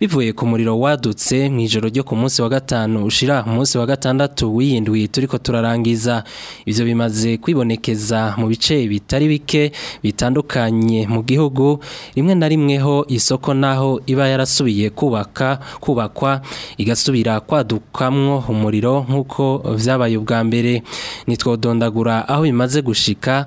bivuye ku muriro wadutse mu ijoro ryo ku munsi wa gatanu ushira umunsi wa gatandatu wiyindwi turiko turarangiza ivyo bimaze kwibonekeza mu bice bitari bike bitandukanye mu gihugu rimwe na rimwe ho isoko naho iba yarasubiye kubaka kubakwa igasubira kwadukamwo umuriro nk'uko byabaye ubwa mbere nitwodondagura aho bimaze gushika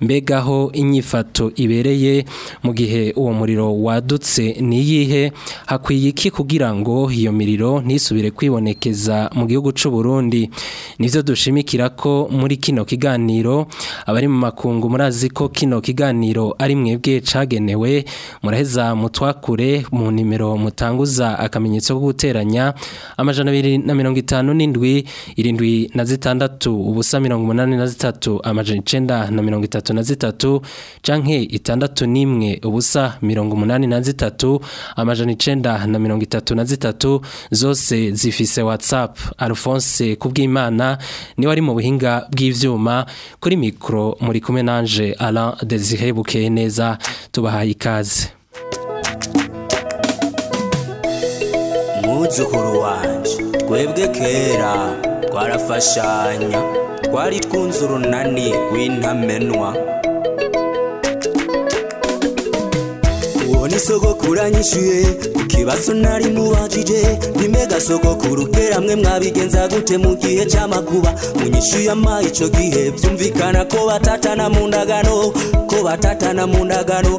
mbegaho inyifato ibereye mu gihe uwo muriro wadutse ni iyihe hakwiye iki kugira ngo iyo miriro ntisubire kwibonekeza mu gihugu cy'u Burundi nivyo dushimikira ko muri kino kiganiro abari mu makungu murazi ko kino kiganiro ari mwebwe cagenewe muraheza mutwakure mu nimero mutanguza akamenyetso ko guteranya amajana abiri na mirongo itanu n'indwi irindwi na zitandatu ubusa mirongo umunani na zitatu amajana icenda na mirongo itatu na zitatu canke itandatu n'imwe ubusa mirongo umunani umunani na zitatu amajana icenda na mirongo itatu na zitatu zose zifise whatsapp alphonse kubw'imana niwe ari mu buhinga bw'ivyuma kuri mikro muri kumwe nanje alain desire bukeye neza tubahaye ikaze mwuzukuru wanje twebwe kera twarafashanya twari twunze urunani rw'intamenwa sogokuru anyishuye ku kibazo nari mubajije nimega sogokuru kera amwe mwabigenza gute mu gihe cy'amakuba mu nyishuye ama icyo gihe byumvikana ko batatana mu ndagano ko batatana mu ndagano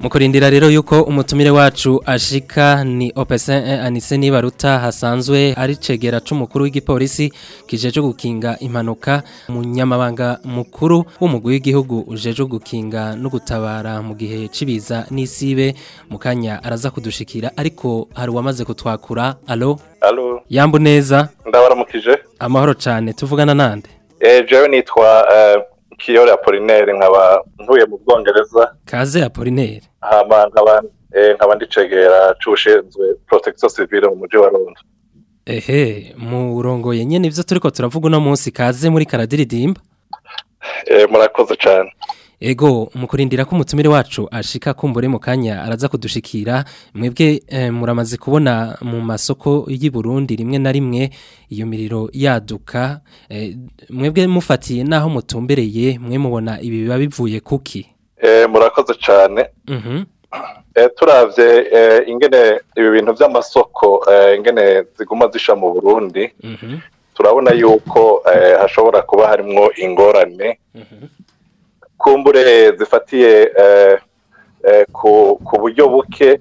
mukurindira rero yuko umutumire wacu ashika ni opesin anise nibaruta hasanzwe ari cegera c'umukuru w'igipolisi kijeje gukinga impanuka munyamabanga mukuru w'umugwi w'igihugu ujeje gukinga no gutabara mu gihe cibiza n'isibe mukanya araza kudushikira ariko hari uwamaze kutwakura alo alo yambu neza ndabaramukije amahoro cane tuvugana nande eh jewe nitwa uh... Kiyore Apollinaire nkaba ntuye mu Bwongereza Kaze Apollinaire Eh, nkaba ndicegera cy'ubushinzwe porotegisiyo sivire mu mujyi wa london ehe murongoye nyine ibyo turi ko turavuga uno munsi kaze muri karadiridimba eh, murakoze cyane ego mukurindira ko umutumire wacu ashika kumbure mu kanya araza kudushikira mwebwe eh, muramaze kubona mu masoko y'i Burundi rimwe na rimwe iyo miriro yaduka mwebwe mufatiye naho mutumbereye mwe mubona ibi biba bivuye kuki Eh, murakoze cyane mm-hmm. eh, turabye eh, ingene ibi bintu by'amasoko ingene ziguma zisha mu burundi mm-hmm. turabona yuko hashobora kuba harimo ingorane mm-hmm. kumbure zifatiye ku buryo buke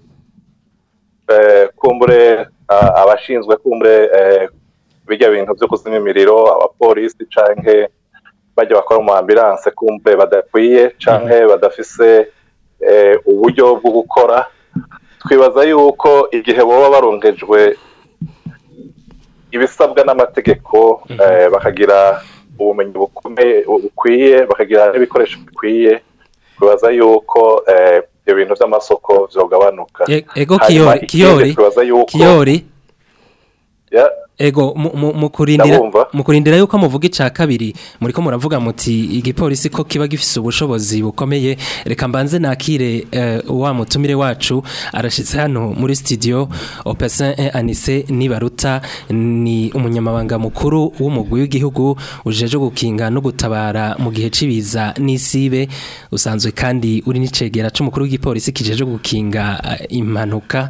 kumbure ah, abashinzwe kumbure bijya bintu byo kuzimya imiriro abapolisi cyangwa bajya bakora mu ambiranse kumve badakwiye cyangwa mm-hmm. badafise eh, uburyo bwo gukora twibaza yuko igihe baba barongejwe ibisabwa n'amategeko mm-hmm. eh, bakagira ubumenyi bukomeye bukwiye bakagira n'ibikoresho bikwiye twibaza yuko eh, ibyo bintu by'amasoko byogabanuka ego kiyori kiyori kiyori ego mu kurindira mu kurindira yuko muvuga icya kabiri muri ko muravuga muti igipolisi ko kiba gifite ubushobozi bukomeye reka mbanze nakire eh, wa mutumire wacu arashyitse hano muri studio Opesin Anise Nibaruta ni umunyamabanga mukuru w'umugwi w'igihugu ujeje gukinga no gutabara mu gihe cibiza n'isibe usanzwe kandi uri n'icegera c'umukuru w'igipolisi kijeje gukinga eh, impanuka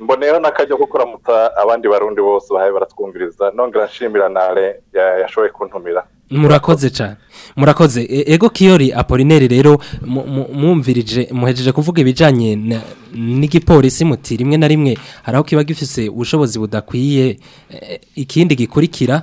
mbonera n'akajya ko abandi barundi bose bahaye baratwumviriza nongera nshimira ntare yashoboye kuntumira murakoze cyane murakoze e, ego kiyori apolineri rero mwumvirije muhejeje kuvuga ibijyanye n'igipolisi muti rimwe na rimwe hari aho kiba gifite ubushobozi budakwiye e, ikindi gikurikira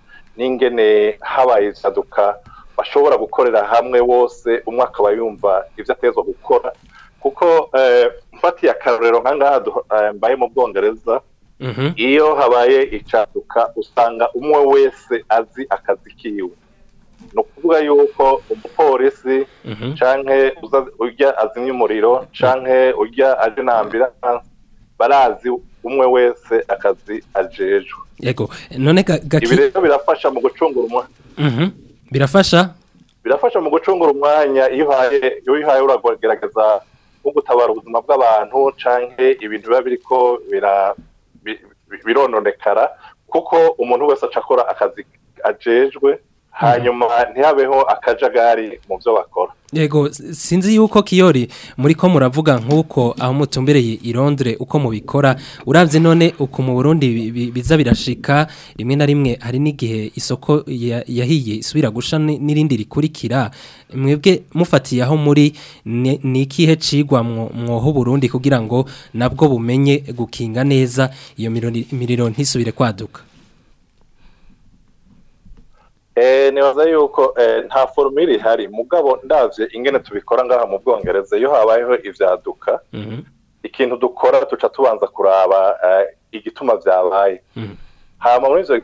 n'ingene habaye ibyaduka bashobora gukorera hamwe wose umwe akaba yumva ibyo atezwa gukora kuko eh, mfatiye akarorero nka ngaha eh, mbaye mu bwongereza mhm. iyo habaye icaduka usanga umwe wese azi akazi kiwe ni ukuvuga yuko umupolisi mhm. cyangwa ujya azimya umuriro cyangwa ujya aje na barazi umwe wese akazi ajejwe ibi rero birafasha mu gucungura umuhanda birafasha birafasha mu gucungura umwanya iyo uhaye uragerageza nko gutabara ubuzima bw'abantu cyangwa ibintu biba biri ko birononekara kuko umuntu wese aca akora akazi ajejwe hanyuma ntihabeho akajagari mu byo bakora yego sinzi yuko kiyori muri ko muravuga nk'uko aho mutumbereye i Londres uko mubikora urabye none uko mu burundi biza birashika rimwe na rimwe hari n'igihe isoko yahiye isubira gusha n'irindi rikurikira mwebwe mufatiye aho muri nikihe ni ikihe mwo mwoho burundi kugira ngo nabwo bumenye gukinga neza iyo miriro ntisubire kwaduka Eh, nibaza yuko eh, nta forumire ihari mugabo ndabye ingene tubikora ngaha mu bwongereza iyo habayeho ibyaduka mhm. ikintu dukora duca tubanza kuraba eh, igituma byabaye mhm. hama muri izo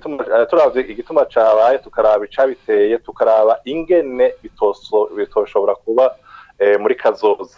turabye igituma cyabaye tukaraba icyabiteye tukaraba ingene bitoshobora kuba muri kazoza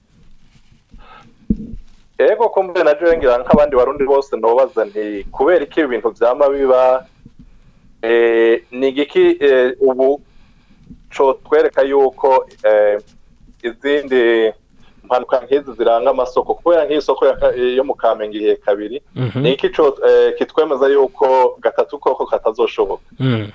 yego ko mbere na joyingira nk'abandi barundi bose ntubaza nti kubera iki ibintu byama biba eh, ni igiki ubu twereka yuko izindi impanuka nk'izi ziranga amasoko kubera nk'isoko yo mu kamenge igihe kabiri mhm. ni iki eh, kitwemeza yuko gatatu koko katazoshoboka mhm.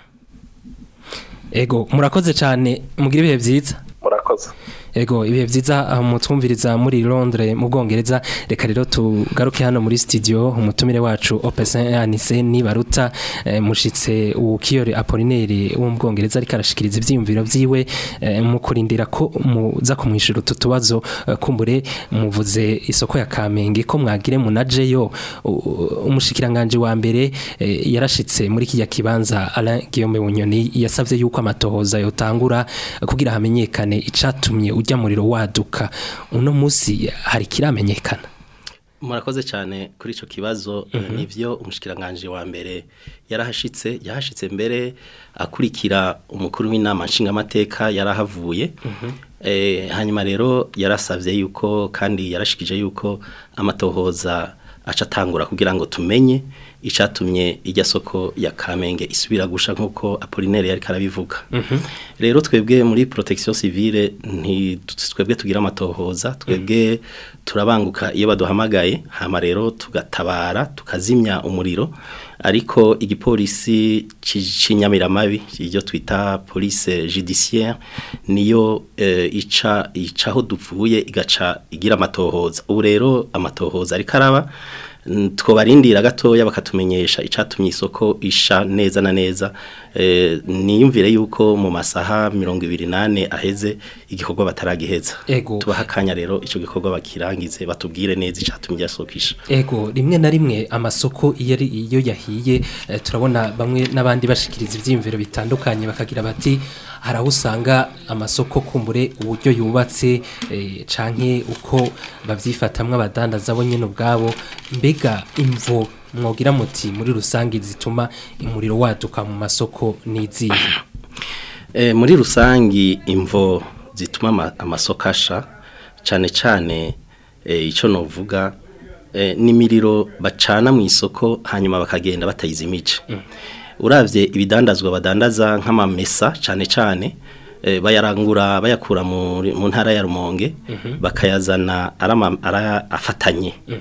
ego murakoze cyane mubwire ibihe byiza murakoze ego ibihe byiza ah, mutwumviriza muri Londres mu Bwongereza reka rero tugaruke hano muri studio umutumire wacu Opesin Anise baruta eh, mushitse ukiyore Apollinaire wo mu Bwongereza ariko arashikiriza ivyiyumviro vyiwe eh, mukurindira ko muza kumwishura tutubazo eh, kumbure muvuze isoko ya Kamenge ko mwagire munajeyo umushikiranganje wa mbere yarashitse muri kijya kibanza Alain Guillaume Bunyoni yasavye yuko amatohoza yotangura kugira hamenyekane icatumye mujyamuriro waduka uno munsi hari kiramenyekana murakoze cyane kuri icyo kibazo mhm. eh, nibyo umushyikiranganje wa mbere yarahashitse yahashitse mbere akurikira umukuru w'inama nshingamateka yarahavuye mhm. eh, hanyuma rero yarasabye yuko kandi yarashikije yuko amatohoza aca atangura kugira ngo tumenye icatumye ijya soko ya kamenge isubira gusha nk'uko apolinere yari karabivuga mhm. rero twebwe muri protection civile nti twebwe tugira amatohoza twebwe mhm. turabanguka iyo baduhamagaye hama rero tugatabara tukazimya umuriro ariko igipolisi cy'inyamiramabi iryo twita police judiciaire niyo eh, ica icaho dupfuye igaca igira amatohoza ubu rero amatohoza ariko karaba. tubarindira gatoya bakatumenyesha icatumye isoko isha neza na neza Eh, niyumvire yuko mu masaha mirongo ibiri n'ane aheze igikorwa bataragiheza tubaha akanya rero icyo gikorwa bakirangize batubwire neza icyatumye yasokisha ego rimwe na rimwe amasoko iyo iyo yahiye eh, turabona bamwe n'abandi bashikiriza ibyiyumviro bitandukanye bakagira bati hari usanga amasoko kumbure uburyo yubatse eh, canke uko babyifatamwo abadandaza bo nyine ubwabo mbega imvo mwogira muti muri rusange zituma imuriro waduka mu masoko n'izihe eh, muri rusange imvo zituma amasoko asha cyane cyane eh, icyo navuga eh, n'imiriro bacana mu isoko hanyuma bakagenda batayizimije mm. urabye ibidandazwa badandaza nk'amamesa cyane cyane bayarangura bayakura mu ntara ya rumonge mm-hmm. bakayazana ari afatanye mm.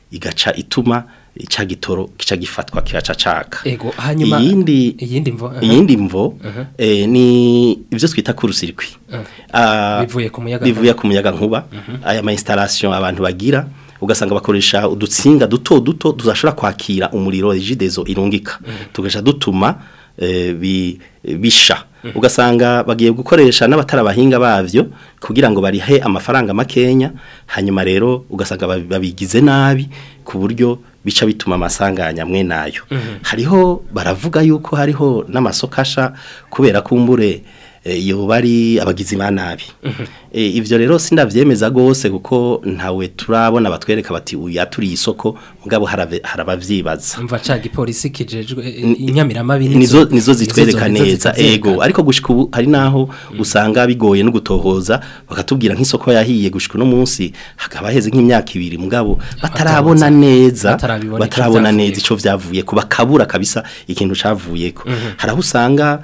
igaca ituma ica gitoro kica gifatwa kihaca caka ego hanyuma iyindi iyindi mvo iyindi mvo eh ni ivyo twita ku ah, bivuye ku muyaga bivuye ku muyaga nkuba mhm. aya ma installation abantu bagira ugasanga bakoresha udutsinga duto duto tuzashobora kwakira umuriro regidezo irungika mhm. tugasha dutuma eh, bisha mhm. ugasanga bagiye gukoresha n'abatarabahinga bavyo kugira ngo barihe amafaranga makenya hanyuma rero ugasanga babigize nabi ku buryo bica bituma amasanganya amwe nayo mhm. hariho baravuga yuko hariho n’amasokasha asha kubera ko Eh, iyo bari abagizi ba nabi mhm. eh, ibyo rero sindabyemeza gose kuko ntawe turabona batwereka bati yaturiye isoko mugabo harababyibaza mva cya gipolisi kijejwe eh, inyamiramabi nizo zitwereka neza ego ariko gushika ubu hari naho mm. usanga bigoye no gutohoza bakatubwira nk'isoko yahiye gushika uno munsi hakaba heze nk'imyaka ibiri mugabo batarabona neza batarabona neza ico vyavuye kuba kabura kabisa ikintu cavuyeko mhm. haraho usanga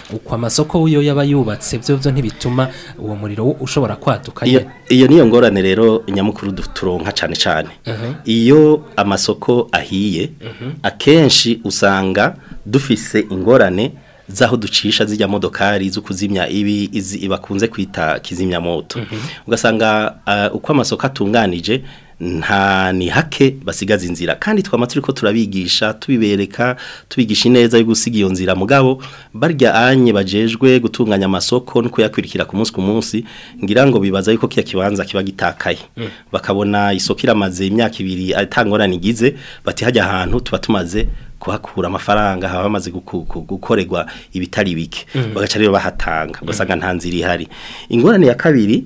uko amasoko yo yaba yaba yubatse byo byo ntibituma uwo muriro ushobora kwaduka iyo niyo ngorane rero nyamukuru duturonka cyane cyane uh-huh. iyo amasoko ahiye uh-huh. akenshi usanga dufise ingorane z'aho ducisha zijya modokari zo kuzimya ibi bakunze kwita kizimyamoto uh-huh. ugasanga uh, uko amasoko atunganije nta ni hake basigaza inzira kandi twamatse ko turabigisha tubibereka tubigisha neza yo gusiga iyo nzira mugabo barya anye bajejwe gutunganya amasoko no kuyakwirikira ku munsi ku munsi ngira ngo bibaza yuko kiya kibanza kiba gitakaye mm. bakabona isokira iramaze imyaka ibiri atangorana ah, igize bati hajya ahantu tuba tumaze kuhakura amafaranga haba hamaze gukoregwa ibitari bike mm. bagaca rero bahatanga mm. ugasanga nta nzira ihari ingorane ya kabiri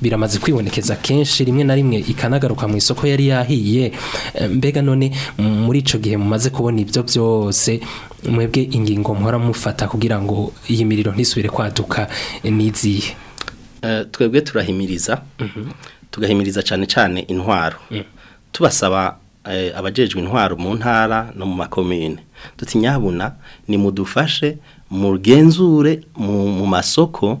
biramaze kwibonekeza kenshi rimwe na rimwe ikanagaruka mu isoko yari yahiye eh, mbega none muri ico gihe mumaze kubona ibyo byose mwebwe ingingo muhora mufata kugira ngo iyi miriro ntisubire kwaduka niziye eh, twebwe turahimiriza mhm. tugahimiriza cyane cyane intwaro mm. tubasaba eh, abajejwe intwaro mu ntara no mu makomine tutinyahabona nimudufashe mugenzure mu masoko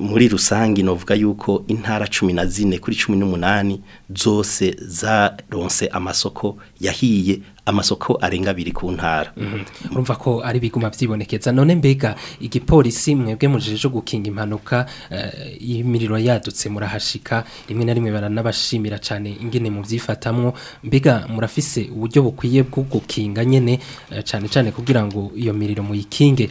muri rusange novuga yuko intara cumi na zine kuri cumi n'umunani zose zaronse amasoko yahiye amasoko arenga abiri ku ntara mhm. urumva ko ari biguma byibonekeza none mbega igipolisi mwebwe mujije cyo gukinga impanuka y'imiriro eh, yadutse murahashika rimwe na rimwe baranabashimira cyane ingene mu byifatamwo mbega murafise uburyo bukwiye bwo gukinga nyine eh, cyane cyane kugira ngo iyo miriro muyikinge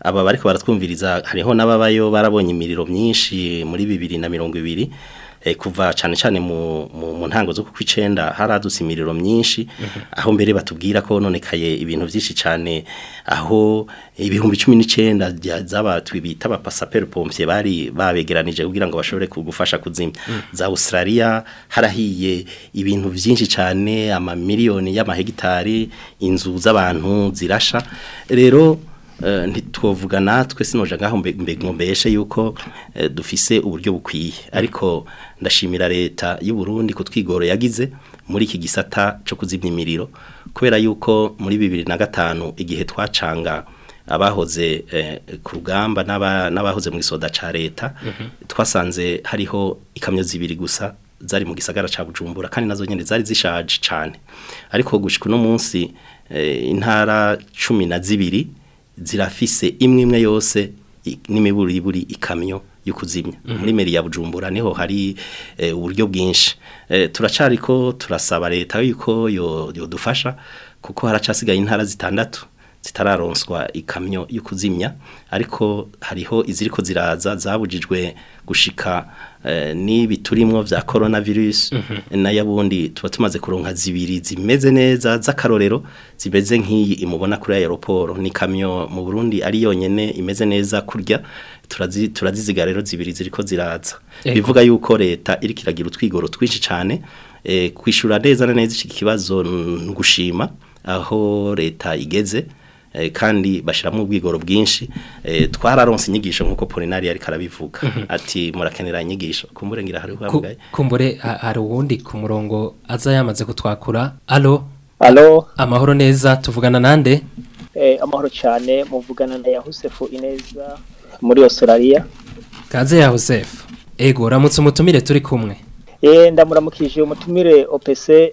aba bariko baratwumviriza hariho n'ababayo barabonye imiriro myinshi muri bibiri na mirongo ibiri Eh, kuva cyane cyane mu ntango zo kw'icyenda haradutse imiriro myinshi aho mbere batubwira ko nonekaye ibintu byinshi cyane aho ibihumbi cumi n'icyenda bita abapasaperi pompiye bari babegeranije kugira ngo bashobore kugufasha kuzimya mm. za Australia harahiye ibintu byinshi cyane amamiliyoni y'amahegitari inzu z'abantu zirasha rero Eh, ntitwovuga natwe sinoje ngaho mbegumbeshe yuko eh, dufise uburyo bukwiye ariko ndashimira leta y'u Burundi kutwigoro yagize muri iki gisata cyo kuzimya imiriro kubera yuko muri bibiri na gatanu igihe twacanga abahoze eh, ku rugamba n'abahoze mu isoda cya leta mhm. twasanze hariho ikamyo zibiri gusa zari mu gisagara cya bujumbura kandi nazo nyine zari zishaje cyane ariko gushika uno munsi intara cumi na zibiri zirafise imwe imwe yose n'imiburiburi ikamyo yo kuzimya mhm. muri meri ya bujumbura niho hari e, uburyo bwinshi e, turacari ko turasaba leta yuko yodufasha kuko haracasigaye intara zitandatu zitararonswa ikamyo yo ariko hariho iziriko ziraza zabujijwe gushika Eh, n'ibi turimo bya korona virusi mhm. nayo ubundi tuba tumaze kuronka zibiri zimeze neza z'akarorero zimeze nk'iyi imubona kuri aeroporo ni kamyo mu burundi ari yonyine imeze neza kurya turaziziga rero zibiri ziriko ko ziraza bivuga yuko leta iri kiragira utwigoro twinshi cyane eh, kwishyura neza na neza iki kibazo ni aho leta igeze Eh, kandi bashyiramo ubwigoro bwinshi eh, twararonse inyigisho nk'uko polinari yari karabivuga mhm. ati murakenera inyigisho kumbure ngira hari uhabwaye kumbure hari uwundi ku murongo aza yamaze kutwakura alo alo amahoro neza tuvugana nande eh, amahoro cyane muvugana na yahusefu ineza muri Australia kaze yahusefu ego uramutse umutumire turi kumwe eee ndamuramukije umutumire opese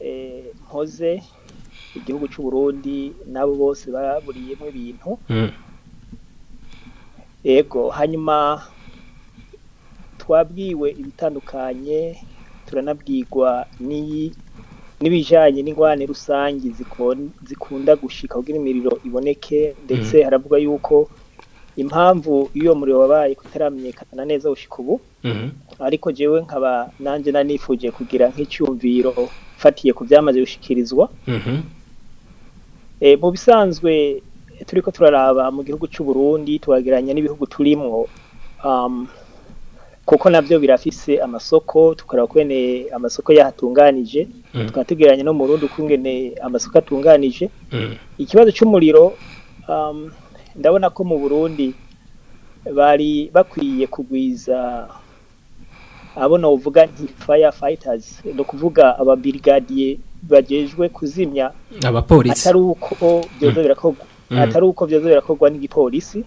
eh, mpoze igihugu cy'u Burundi nabo bose baburiyemo ibintu yego mhm. hanyuma twabwiwe ibitandukanye turanabwirwa n'iyi n'ibijyanye n'ingwane rusange zikunda gushika kugira imiriro iboneke ndetse mm. haravuga yuko impamvu iyo muriro wabaye kutaramenyekana neza gushika ubu mm-hmm. ariko jewe nkaba nanjye nanifuje kugira nk'icyumviro fatiye ku byamaze gushikirizwa mm-hmm. e, mu bisanzwe turi ko turaraba mu gihugu cy'u Burundi turageranya n'ibihugu turimo kuko nabyo birafise amasoko tukareba kwene amasoko yahatunganije mm. tukaba tugeranye no mu rundi ukungene amasoko atunganije mm. ikibazo cy'umuriro um, ndabona ko mu burundi bari bakwiye kugwiza abona uvuga nti fire fighters ni ukuvuga ababirigadiye bagejwe kuzimya abapolisi atari uko byoza mm. birakorwa atari uko byoza birakorwa n'igipolisi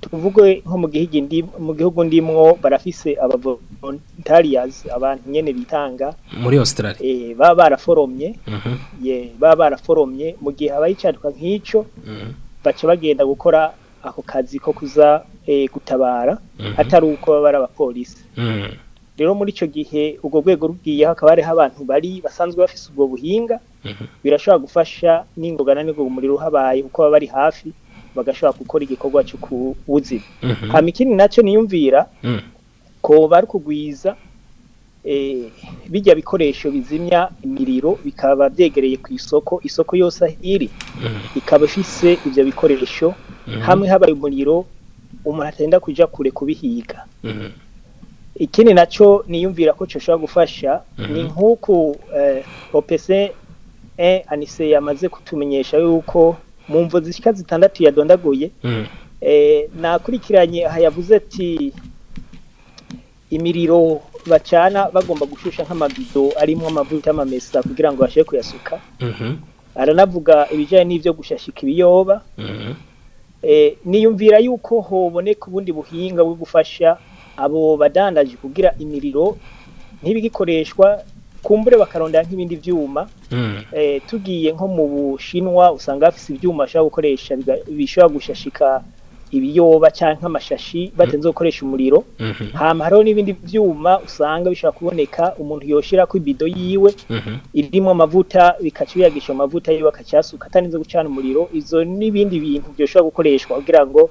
tuvuge nko mu gihe ndimo mu gihugu ndimwo barafise aba volunteers abantu nyene bitanga muri Australia eh baba baraforomye mm ye baba baraforomye mu gihe abayicaduka nk'ico mm bagenda gukora ako kazi ko kuza e, gutabara mm -hmm. atari uko baba ari abapolisi mhm. rero muri ico gihe ubwo rwego rugiye hakaba hari abantu bari basanzwe bafise ubwo buhinga mhm. birashobora gufasha n'ingogana n'ingogo muri ruhabaye kuko baba bari hafi bagashobora gukora igikorwa cyo kuwuzima mhm. hanyuma ikindi nacyo niyumvira mm. ko bari kugwiza eh, bijya bikoresho bizimya imiriro bikaba byegereye ku isoko isoko yose iri mm. ikaba ifise ibyo bikoresho mm. hamwe habaye umuriro umuntu atenda kujya kure kubihiga mm-hmm. ikindi nacyo niyumvira ko gishobora gufasha mm-hmm. ni nk'uko eh, opc eh, anise yamaze kutumenyesha yuko mu mvu zitandatu yadondaguye hmm. eh, nakurikiranye yavuze ati imiriro bacana bagomba gushyushya nk'amabido arimo amavuta y'amamesa kugira ngo babashe kuyasuka mhm. aranavuga ibijyanye n'ibyo gushashika ibiyoba mhm. eh, niyumvira yuko hoboneka ubundi buhinga bwo gufasha abo badandaje kugira imiriro ntibigikoreshwa kumbure bakarondera nk'ibindi byuma hmm. eh, tugiye nko mu bushinwa usanga bafite ibyuma bashobora gukoresha bishobora gushashika ibiyoba cyangwa amashashi batenze gukoresha umuriro hmm. hama hariho n'ibindi byuma usanga bishobora kuboneka umuntu yoshira ku ibido yiwe hmm. irimo amavuta bikaciyagisha amavuta yiwe akacyasuka atarinze gucana umuriro izo n'ibindi bintu byoshobora gukoreshwa kugira ngo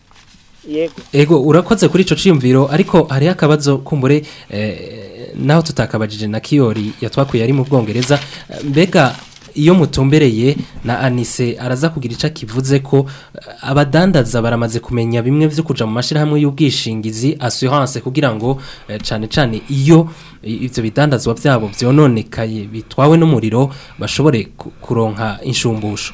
yego urakoze kuri icyo cyiyumviro ariko hariho akabazo kumbure eh, naho tutakabajije na kiyori yatwakuye ari mu bwongereza mbega iyo mutumbereye na anise araza kugira icyo akivuze ko eh, abadandaza baramaze kumenya bimwe byo kujya mu mashyirahamwe y'ubwishingizi asuranse kugira ngo eh, cyane cyane iyo ibyo bidandazwa byabo byononekaye bitwawe n'umuriro bashobore kuronka inshumbusho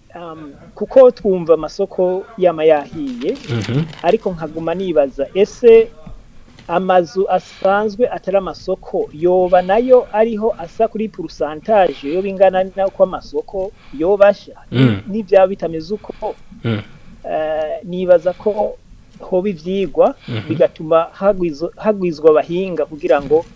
um, kuko twumva amasoko yaba yahiye mhm. ariko nkaguma nibaza ese amazu asanzwe atari amasoko yoba nayo ariho asa kuri purusantaje yo ingana n'uko amasoko yobasha n'ibyaba mhm. bitameze uko eh, nibaza ko hoba ibyigwa bigatuma hagwizwa abahinga kugira ngo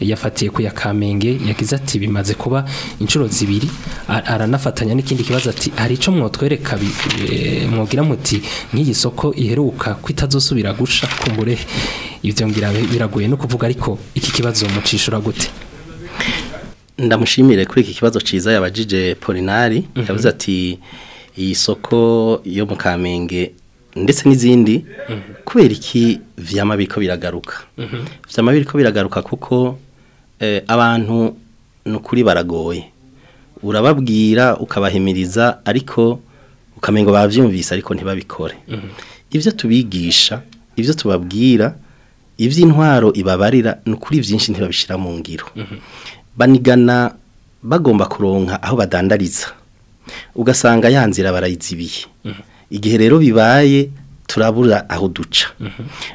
yafatiye ku yakamenge yagize ati bimaze kuba inshuro zibiri aranafatanya n'ikindi kibazo ati hari ico mwotwereka eh, mwogira muti nk'iyi soko iheruka kwitazosubira gusha kumbure ibyo ngira biragoye no kuvuga ariko iki kibazo mucishura gute ndamushimire kuri iki kibazo cyiza yabajije polinari mhm. yavuze ati iyi soko yo mu kamenge ndetse n'izindi mhm. kubera iki vyama biriko biragaruka mhm. vyama biriko biragaruka kuko e, abantu nukuri baragoye urababwira ukabahimiriza ariko ukamenya ngo ariko ntibabikore ibyo tubigisha ibyo tubabwira iby'intwaro ibabarira ni ukuri byinshi ntibabishyira mu ngiro banigana bagomba kuronka aho badandariza ugasanga yanzira nzira barayizibiye igihe rero bibaye turabura aho duca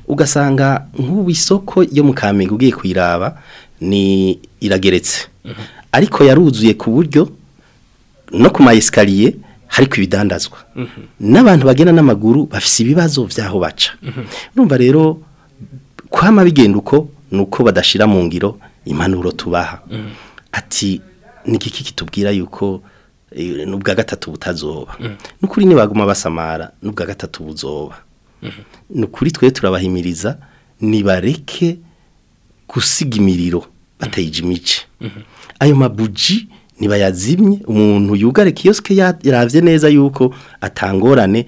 ugasanga nk'ubu isoko yo mu kamega ugiye kuyiraba ni irageretse ariko yaruzuye ku buryo no ku ma esikariye hariko ibidandazwa n'abantu bagenda n'amaguru bafite ibibazo by'aho baca urumva rero kwama bigenda uko ni uko badashyira mu ngiro impanuro tubaha mm. ati “Niki n'igiki kitubwira yuko eh, n'ubwa gatatu butazoba mm. n'ukuri ntibaguma basamara n'ubwa gatatu buzoba mm. ni ukuri twe turabahimiriza nibareke gusiga imiriro batayije mm-hmm. ayo mabuji nibayazimye umuntu yugare kiyosike yarabye neza yuko atangorane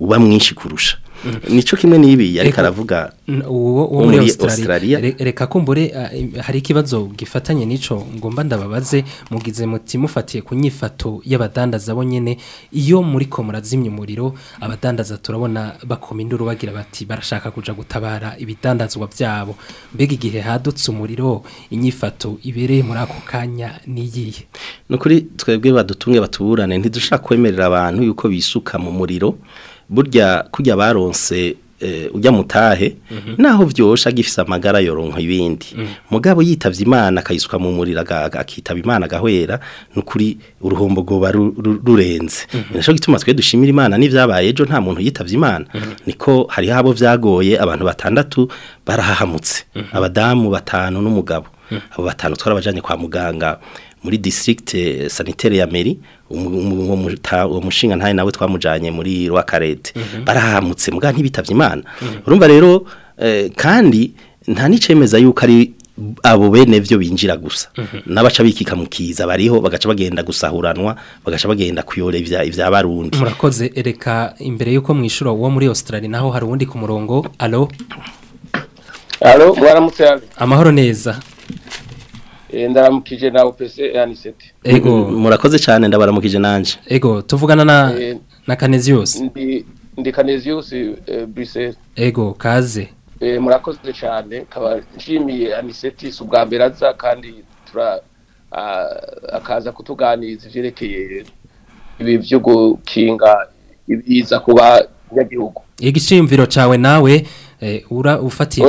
uba mwinshi kurusha nicyo kimwe n'ibi yari aravuga uwo muri Australia reka kumbure hari ikibazo gifatanye nico ngomba ndababaze mugize muti mufatiye ku nyifato y'abadandaza bo nyene iyo muri ko murazimya umuriro abadandaza turabona bakoma induru bagira bati barashaka kuja gutabara ibidandazwa byabo mbega igihe hadutse umuriro inyifato ibereye muri ako kanya niyiye nukuri twebwe badutumwe batuburane ntidushaka kwemerera abantu yuko bisuka mu muriro burya kujya baronse eh, ujya mutahe mhm. naho byosha agifise amagara yoronka ibindi mhm. mugabo yitavye imana akayiswa mu muriro akitaba imana gahwera nukuri ukuri uruhombo rwoba rurenze mhm. nacyo gituma twe dushimira imana n'ibyabaye ejo nta muntu yitavye imana niko hari abo byagoye abantu batandatu barahahamutse abadamu batanu n'umugabo abo batanu twarabajanye kwa muganga muri district eh, sanitaire ya meri uwo mushinga ntaye nawe twamujanye muri rwakarete mhm. barahamutse muga ntibitavye imana mhm. urumva rero eh, kandi nta nicemeza yuko ari abo bene byo binjira gusa mhm. n'abaca bikika mu bariho bagaca bagenda gusahuranwa bagaca bagenda kuyora ibya barundi murakoze ereka imbere y'uko mwishyura uwo muri Australia naho hari uwundi ku murongo alo alo baramutse amahoro neza Eh, ndaramukije nawe pese anisete ego murakoze cyane ndabaramukije nanje ego tuvugana na eh, na Canesius ndi ndi Canesius eh, Bruxelles ego kaze murakoze cyane kaba nshimiye anisete subwa mbere kandi tura ah, akaza kutuganiza ivyerekeye ibi byo gukinga ibiza kuba nyagihugu igishimviro cawe nawe Eh, ura ufatiye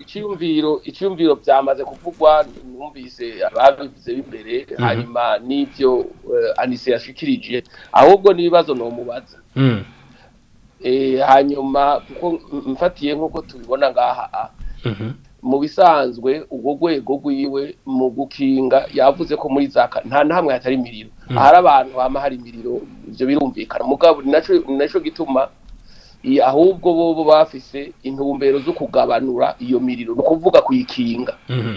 icyumviro icyumviro byamaze kuvugwa numvise ababivuze b'imbere mhm. hanyuma n'ibyo eh, anise yashikirije ahubwo n'ibibazo numubaza mm. eh, hanyuma kuko mfatiye nk'uko tubibona ngaha ah, mhm. mu bisanzwe ubwo rwego rwiwe mu gukinga yavuze ko muri zaka nta na atari miriro mm. hari abantu hama hari miriro ibyo birumvikana mugabo ni nacyo gituma ahubwo bobo bafise intumbero zo kugabanura iyo miriro ni ukuvuga kuyikinga mhm.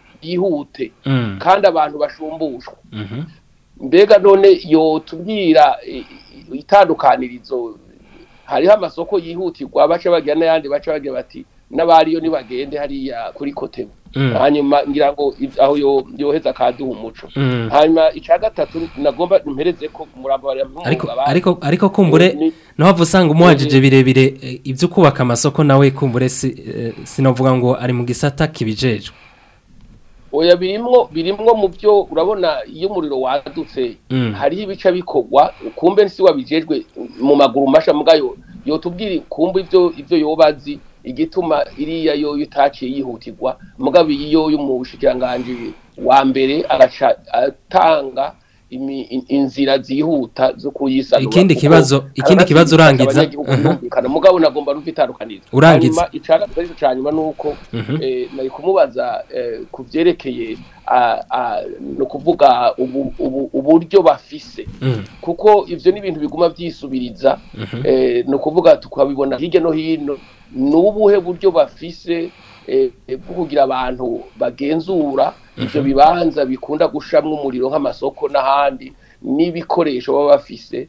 yihute mm. kandi abantu bashumbushwe mm-hmm. mbega none tubwira itandukanirizo hariho amasoko yihutirwa baca bagira n'ayandi bace bagira bati n'abariyo ntibagende hariya kuri kotebu mm. hanyuma ngira ngo aho yoheza akaduha umuco mm. hanyuma icya gatatu nagomba mpereze ko murabara ariko ariko kumbure ntabwo usanga umuhagije birebire eh, ibyo kubaka amasoko nawe kumbure eh, sinovuga ngo ari mu gisata kibijejwe oya birimwo birimwo mu byo urabona iyo umuriro wadutse mm. hariho ibice bikorwa kumbe si wabijejwe mu maguru mashya mubwayo yotubwira kumbe ibyo ibyo yobazi igituma iriya yoyo itaciye yihutirwa Mugabe iyi yoyo mu bushikiranganji wa mbere aratanga inzira zihuta zo kuyisanura ikindi kibazo ikindi kibazo urangiza kana mugabo nagomba n'uvitandukanira urangiza icaka twese cyanyuma nuko mhm. eh, nari kumubaza eh, kuvyerekeye no kuvuga uburyo bafise mhm. kuko ivyo ni ibintu biguma vyisubiriza mhm. eh, no kuvuga tukabibona hirya no hino ni ubuhe buryo bafise eh, bwo kugira abantu bagenzura mhm. ibyo bibanza bikunda gushamwa umuriro nk'amasoko n'ahandi n'ibikoresho baba bafise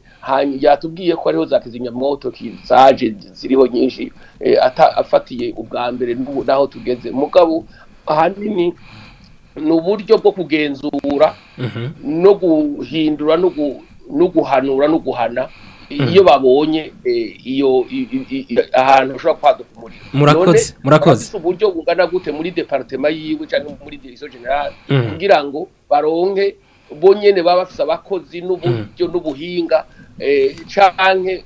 yatubwiye ko ariho za kizimyamwoto zaje ziriho nyinshi eh, afatiye ubwa mbere n'aho tugeze mugabo ahanini ni uburyo bwo kugenzura mhm. no guhindura no guhanura no guhana iyo hmm. babonye eh, iyo ahantu ushobora kwaduka umuriro murakoze murakoze uburyo bungana gute muri departema yiwe cyangwa muri direction generale hmm. kugira ngo baronke bonyene baba bafise abakozi n'uburyo hmm. n'ubuhinga eh, canke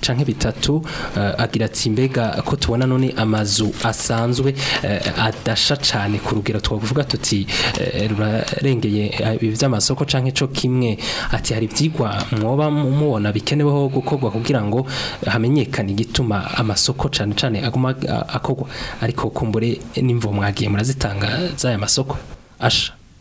canke bitatu eh, agira ati mbega ko tubona none amazu asanzwe eh, adasha cyane ku rugero twavuga tuti rurarengeye eh, iby'amasoko canke co kimwe ati hari byigwa mwoba mubona bikeneweho gukorwa kugira ngo hamenyekane igituma amasoko cyane cyane aguma akogwa ariko kumbure nimvo mwagiye murazitanga z'aya masoko asha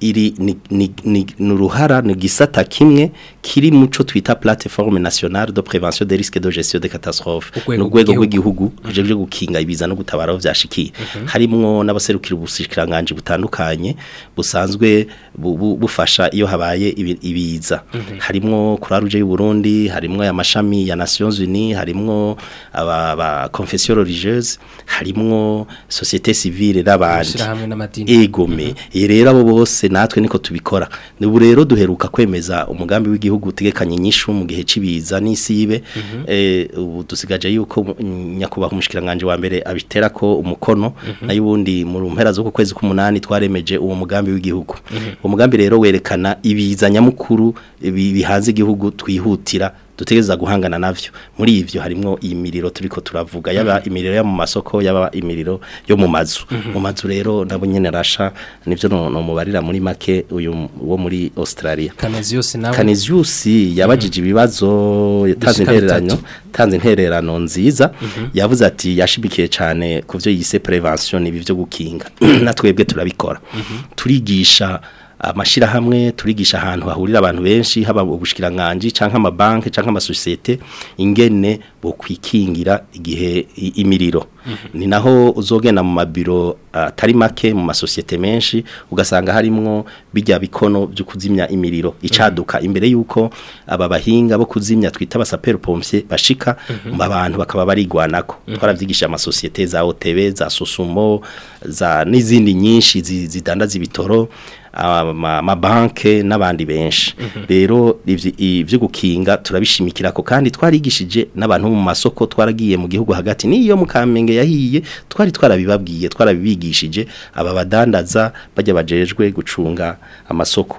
iri ni uruhara ni igisata kimwe kiri mu cyo twita platiforume nasiyonari do prevention de risque de gestion de catastrophe ni urwego rw'igihugu mhm. ruje gukinga ibiza no gutabara byashikiye mhm. harimo n'abaserukira ubushikiranganje butandukanye busanzwe bufasha iyo habaye ibiza mhm. harimo kuraruje y'u Burundi harimo amashami ya Nations Unies harimo aba ba confession religieuse harimo societe civile n'abandi egome rero abo bose natwe niko tubikora n'ubu rero duheruka kwemeza umugambi w'igihugu utegekanye nyinshi mu gihe cibiza n'isibe mhm. eh, ubu dusigaje yuko nyakubahwa umushyikiranganje wa mbere abitera ko umukono mhm. nayo ubundi mu mpera z'uku kwezi k'umunani twaremeje uwo mugambi w'igihugu mhm. uwo mugambi rero werekana ibiza nyamukuru bihanze igihugu twihutira dutegereza guhangana navyo muri ivyo harimo imiriro turiko turavuga yaba mm-hmm. imiriro ya mu masoko yaba imiriro yo mu mazu mm-hmm. mu mazu rero nabo nyene rasha nivyo no mubarira muri make uyu wo muri Australia Canisius nawe Canisius yabajije mm-hmm. ibibazo yatanze intererano tanze intererano nziza yavuze ati yashibikiye cyane kuvyo yise prevention ibi byo gukinga natwebwe turabikora turigisha amashirahamwe turigisha ahantu hahurira abantu benshi haba ubushikiranganji canke amabanki canke amasosiyete ingene bo kwikingira igihe imiriro mm -hmm. ni naho uzogenda mu mabiro atari uh, make mu masosiyete menshi ugasanga harimwo bijya bikono byo kuzimya imiriro icaduka mm -hmm. imbere yuko aba bahinga bo kuzimya twita abasapero pompier bashika mu mm -hmm. abantu bakaba barigwanako mhm. twaravyigisha amasosiyete za OTB za Sosumo za n'izindi nyinshi zidandaza ibitoro amabanki n'abandi benshi mhm. rero ibyo gukinga turabishimikira ko kandi twarigishije n'abantu mu masoko twaragiye mu gihugu hagati n'iyo mukamenge yahiye twari twarabibabwiye twarabibigishije aba badandaza bajya bajejwe gucunga amasoko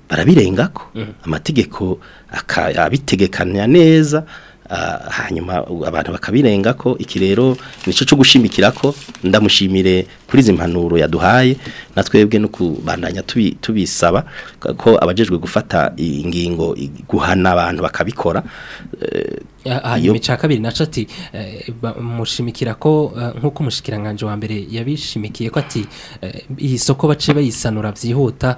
barabirengako amategeko abitegekanya neza Ah, hanyuma abantu bakabirenga ko iki rero nicyo cyo gushimikira ko ndamushimire kuri izi mpanuro yaduhaye na twebwe no kubandanya tubisaba ko abajejwe gufata ingingo guhana abantu bakabikora eh, hanyuma icya kabiri nacu ati eh, mushimikira ko eh, nk'uko umushyikiranganje wa mbere yabishimikiye ko ati iyi soko bace bayisanura byihuta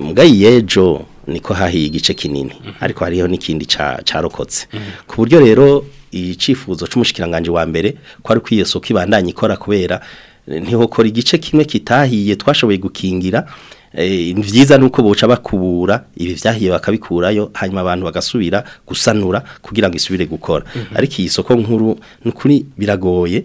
mugayi yejo niko hahiye igice kinini ariko hariho n'ikindi cyarokotse ku buryo rero icifuzo cy'umushikiranganje wa mbere ko ari kwiyeso kibandanye ikora kubera ntihokora igice kimwe kitahiye twashoboye gukingira byiza eh, nuko boca bakubura ibi byahiye bakabikurayo hanyuma abantu bagasubira gusanura kugira ngo isubire gukora mhm. ariko iyi soko nkuru nukuri ukuri biragoye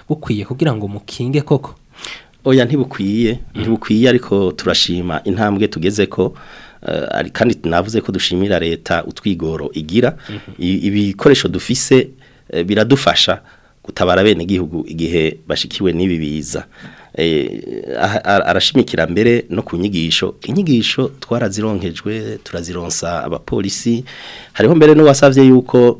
bukwiye kugira ngo mukinge koko oya ntibukwiye mm. ntibukwiye ariko turashima intambwe tugeze ko eh, kandi navuze ko dushimira leta utwigoro igira mm-hmm. ibikoresho dufise eh, biradufasha gutabara bene igihugu igihe bashikiwe n'ibi biza eh, ah, ah, arashimikira mbere no ku nyigisho inyigisho twarazironkejwe turazironsa abapolisi hariho mbere n'uwasabye yuko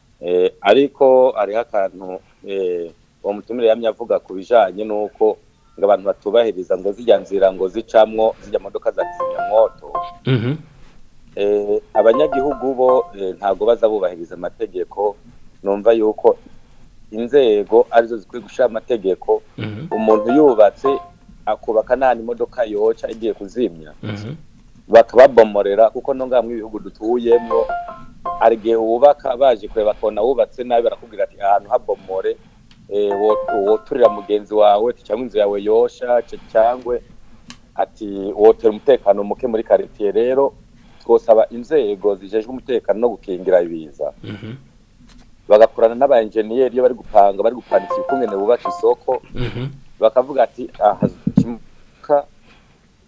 ariko hariho akantu uwo mutumire yamye avuga ku bijyanye n'uko ngo abantu batubahiriza ngo zijya nzira ngo zicamwo zijya modoka za kizimyamwoto mhm. Eh, abanyagihugu bo eh, ntabwo bazabubahiriza amategeko numva yuko inzego arizo zikwiye gushyira amategeko mhm. umuntu yubatse akubaka nta imodoka yoca igiye kuzimya mhm. bakababomorera kuko ntungamwe ibihugu dutuyemo hari igihe wubaka baje kureba akabona wubatse nabi barakubwira ati ahantu habomore eh, woturira mugenzi wawe cyangwa inzu yawe yosha cyangwa ati wotera umutekano muke muri karitsiye rero twosaba inzego zijejwe umutekano no gukingira ibiza mhm. bagakorana n'aba enjeniyeri iyo bari gupanga bari gupandikira ukungene bubaka isoko mhm. bakavuga ati aha kimuka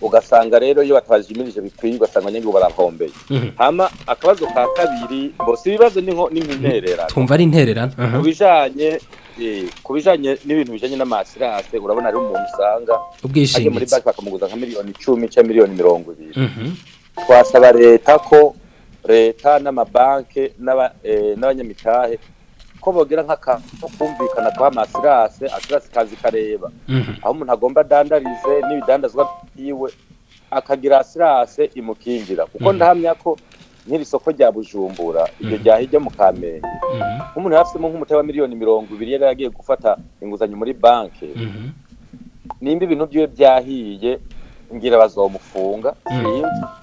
ugasanga rero iyo batabajimirije bikwiye ugasanga nyine barahombeye mhm. hama akabazo ka kabiri bose ibibazo niho nk'intererano twumva ari intererano ku bijyanye e, ku bijyanye n'ibintu bijyanye n'amasirase urabona ari umuntu usanga ubwishingizi muri banki bakamuguza nka miliyoni icumi cyangwa miliyoni mirongo ibiri mhm. twasaba leta ko leta n'amabanki e, n'abanyamitahe uko bogira nk'akantu kumvikana kwa masirase asirase kazi kareba mhm. aho umuntu agomba dandarize n'ibidandazwa byiwe akagira asirase imukingira kuko mhm. ndahamya ko nk'iri soko rya bujumbura iryo mhm. rya hirya mu kamenge nk'umuntu yari afitemo nk'umutwe wa miliyoni mirongo ibiri yari yagiye gufata inguzanyo muri banki nimba ibintu byiwe byahiye ngira bazomufunga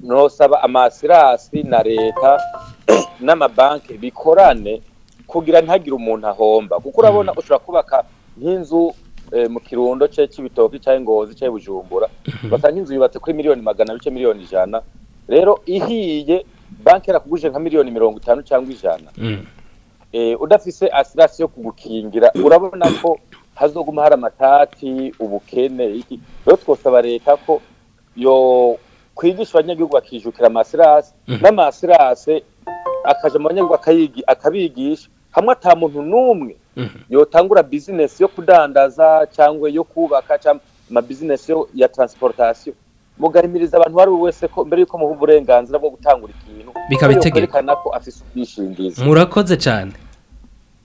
ntusaba amasirasi na leta n'amabanki bikorane kugira ntihagire umuntu ahomba kuko hmm. urabona ushobora kubaka nk'inzu eh, mu kirundo cye cy'ibitoki cyangwa ingozi cyangwa bujumbura basa hmm. nk'inzu yubatse kuri miliyoni magana bice miliyoni ijana rero ihiye banki yarakuguje nka miliyoni mirongo itanu cyangwa ijana hmm. eh, udafise asirasi yo kugukingira urabona ko hazoguma hari amatati ubukene iki rero twosaba leta ko yo kwigisha abanyagihugu bakijukira amasirase n'amasirase akaje abanyagihugu akabigisha hamwe ata muntu n'umwe mhm. yotangura bizinesi yo kudandaza cyangwa yo kubaka cyangwa amabizinesi ya taransiporotasiyo mugahimiriza abantu uwo ari we wese ko mbere y'uko muha uburenganzira bwo gutangura ikintu bikaba ko afite ubwishingizi murakoze cyane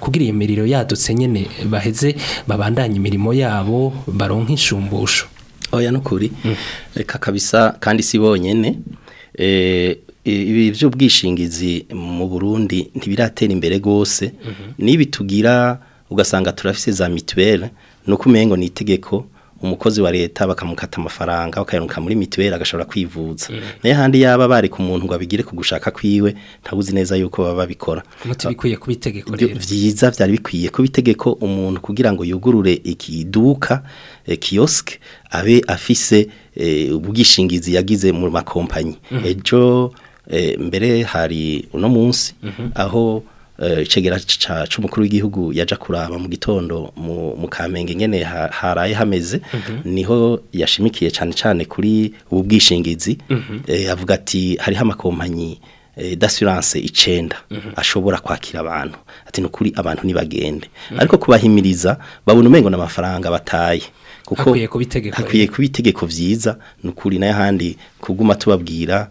kugira iyo miriro yadutse nyene baheze babandanye imirimo yabo baronka inshumbusho oya nukuri reka mm. kabisa kandi si bonyene eh, ibi by'ubwishingizi mu burundi ntibiratera imbere rwose mhm. n'ibi tugira ugasanga turafise za mituweli ni uko umengo ni itegeko umukozi wa leta bakamukata amafaranga bakayanuka muri mituweli agashobora kwivuza mm. nayo handi yaba bareka umuntu ngo abigire kugushaka kwiwe ntabuzi neza yuko baba babikora bikwiye kuba rero byiza byari bikwiye kuba umuntu kugira ngo yugurure ikiduka eh, kiyosike abe afise eh, ubwishingizi yagize mu makompanyi mm. ejo Eh, mbere hari uno munsi mhm. aho eh, icegera cy'umukuru w'igihugu yaja kuraba mu gitondo mu kamenge nyene haraye hameze mhm. niho yashimikiye cyane cyane kuri ubwishingizi bwishingizi mhm. eh, avuga ati hariho amakompanyi d'assurance icenda ashobora kwakira abantu ati nukuri abantu nibagende ariko kubahimiriza babona umengo n'amafaranga bataye kuko hakwiye kubitegeko byiza nukuri n'ahandi kuguma tubabwira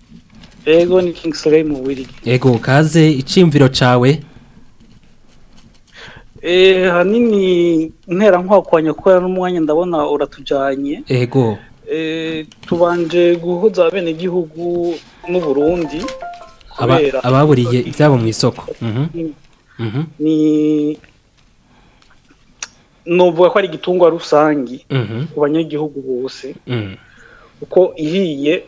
Ego ni King Slay mu Bubiligi. Ego kaze icimviro cawe. Eh hanini ntera nkwakwanya ko n'umwanya ndabona uratujanye. Ego. Eh tubanje guhuza bene igihugu mu Burundi. Ababuriye ibyabo mu isoko. Mhm. Mhm. Ni novuga ko ari igitungwa rusangi mhm. ku banyagihugu bose. Mhm. Uko ihiye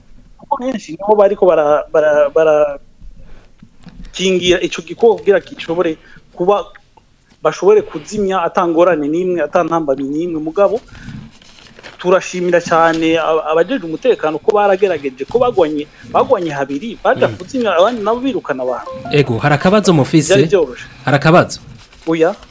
kuko benshi nibo bariko barakingira icyo gikoko kugira gishobore kuba bashobore kuzimya atangorane n'imwe atantambamyi n'imwe mugabo turashimira cyane abajejwe umutekano ko baragerageje ko bagwanye bagwanye habiri baja kuzimya abandi nabo birukana abantu ego hari mufise hari akabazo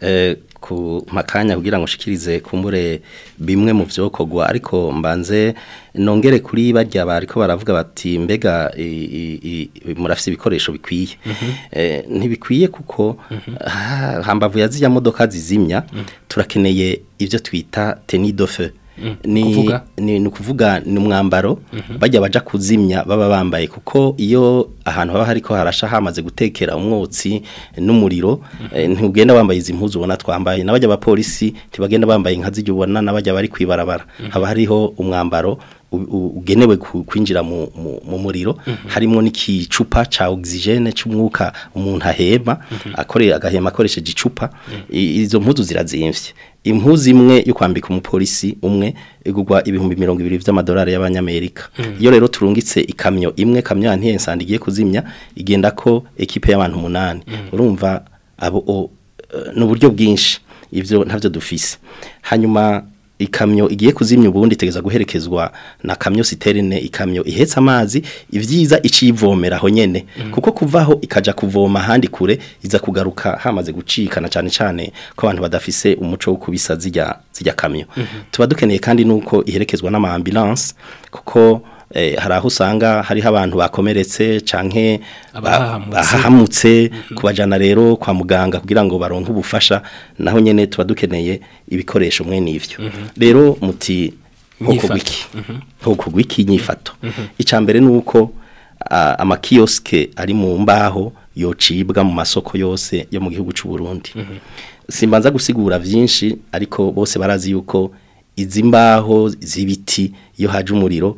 eh, ku makanya kugira ngo ushikirize kumure bimwe mu byokogwa ariko mbanze nongere kuri barya bariko baravuga bati mbega murafite ibikoresho bikwiye mhm. eh, ntibikwiye kuko mhm. hambavu ya modoka zizimya mhm. turakeneye ibyo twita tenidofe Mm. ni ukuvuga ni umwambaro mm-hmm. bajya bajya kuzimya baba bambaye kuko iyo ahantu haba hariko harasha hamaze gutekera umwotsi n'umuriro mm-hmm. eh, ntugenda wambaye izi mpuzu ubona twambaye n'abajya abapolisi ntibagenda bambaye nka zirya ubona n'abajya bari kwibarabara mm-hmm. haba hariho umwambaro ugenewe kwinjira mu muriro mhm. harimo n'ikicupa cha ogisijene cy'umwuka umuntu ahema mhm. agahema akoresheje icupa mhm. izo mpuzu zirazimvye impuzu imwe yo kwambika umupolisi umwe igugwa ibihumbi mirongo ibiri by'amadolari y'abanyamerika iyo rero turungitse ikamyo imwe kamyo yantiyensanzwe igiye kuzimya igenda ko ekipe y'abantu umunani urumva abo eh, ni uburyo bwinshi ibyo ntabyo dufise hanyuma ikamyo igiye kuzimya ubundi itegeza guherekezwa na kamyo siterine ikamyo ihetse amazi ibyiza icivomeraho aho nyene mm. kuko kuvaho ikaja kuvoma handi kure iza kugaruka hamaze gucikana cyane cyane ko abantu badafise umuco wo kubisa zijya zijya kamyo mm -hmm. tuba dukeneye kandi nuko iherekezwa n'ama ambulance kuko Eh, hari aho usanga hariho abantu bakomeretse canke bahahamutse mm-hmm. kubajana rero kwa muganga kugira ngo baronke ubufasha naho nyene tuba dukeneye ibikoresho mwe nivyo mm-hmm. rero muti nkokugwiki nyifato mm-hmm. icambere nuko amakioske ari mu mbaho yocibwa mu masoko yose yo mu gihugu cy'u Burundi simbanza gusigura byinshi ariko bose barazi yuko izi z'ibiti yo haje umuriro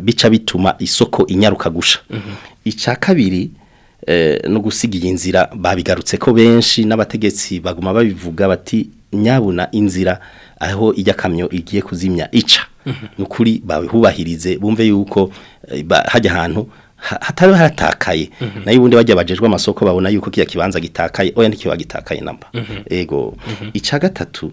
bica bituma isoko inyaruka gusha mhm. icya kabiri eh, no gusiga iyi nzira babigarutse ko benshi n'abategetsi baguma babivuga bati nyabuna inzira aho ijya kamyo igiye kuzimya ica mhm. nukuri ukuri babihubahirize bumve yuko eh, hajya ahantu hatari haratakaye mhm. nayo ubundi bajya bajejwe amasoko babona yuko kiriya kibanza gitakaye oya ntikiba gitakaye namba ego icya gatatu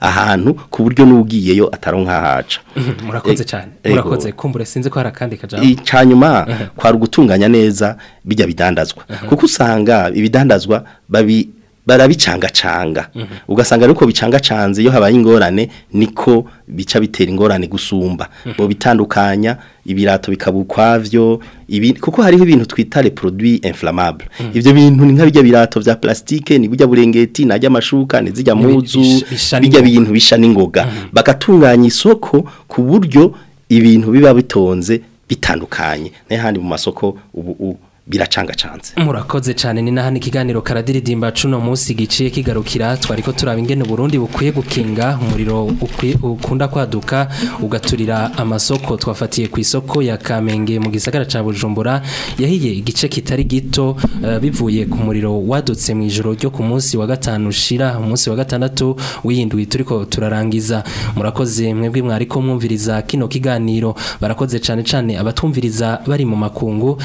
ahantu ku buryo n'ugiyeyo ataronka haca murakoze cyane murakoze kumbure sinzi ko hari akandi kajambo icyanyuma kwa gutunganya neza bijya bidandazwa kuko usanga ibidandazwa babi barabicangacanga mhm. ugasanga bicanga bicangacanze iyo habaye ingorane niko bica bitera ingorane gusumba bo mhm. bitandukanya ibirato bikaba ukwavyo kuko hariho ibintu twitare produit produits inflammables mhm. ivyo bintu ni nka birato vya plastique ni bijya burengeti najya amashuka ni zijya muzu bijya bintu bisha ningoga bagatunganya isoko ku buryo ibintu biba bitonze bitandukanye n'ahandi mu masoko ubu biracangacanze murakoze cyane ni nahani ikiganiro karadiridimba cuno munsi giciye kigarukira twari ko turaba ingene Burundi bukwiye gukinga umuriro ukunda kwaduka ugaturira amasoko twafatiye ku isoko ya Kamenge mu gisagara ca Bujumbura yahiye igice kitari gito uh, bivuye ku muriro wadutse mu ijoro ryo ku munsi wa gatanu ushira umunsi wa gatandatu wiyindwi turiko turarangiza murakoze mwebwe mwari ko mwumviriza kino kiganiro barakoze cyane cyane abatumviriza bari mu makungu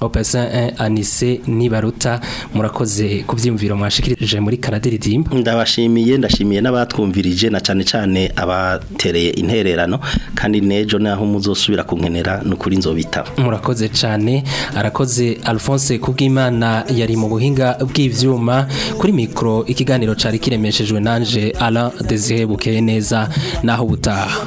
opesa anise nibaruta murakoze kubyimviro mwashikirije muri karadiridimba ndabashimiye ndashimiye n'abatwumvirije na cyane cyane abatereye intererano kandi nejo naho muzosubira kunkenera nukuri nzobita murakoze cyane arakoze Alphonse Kubwimana yari mu buhinga bw'ivyuma kuri mikro ikiganiro cari kiremeshejwe nanje Alain Desire Bukeye neza naho butaha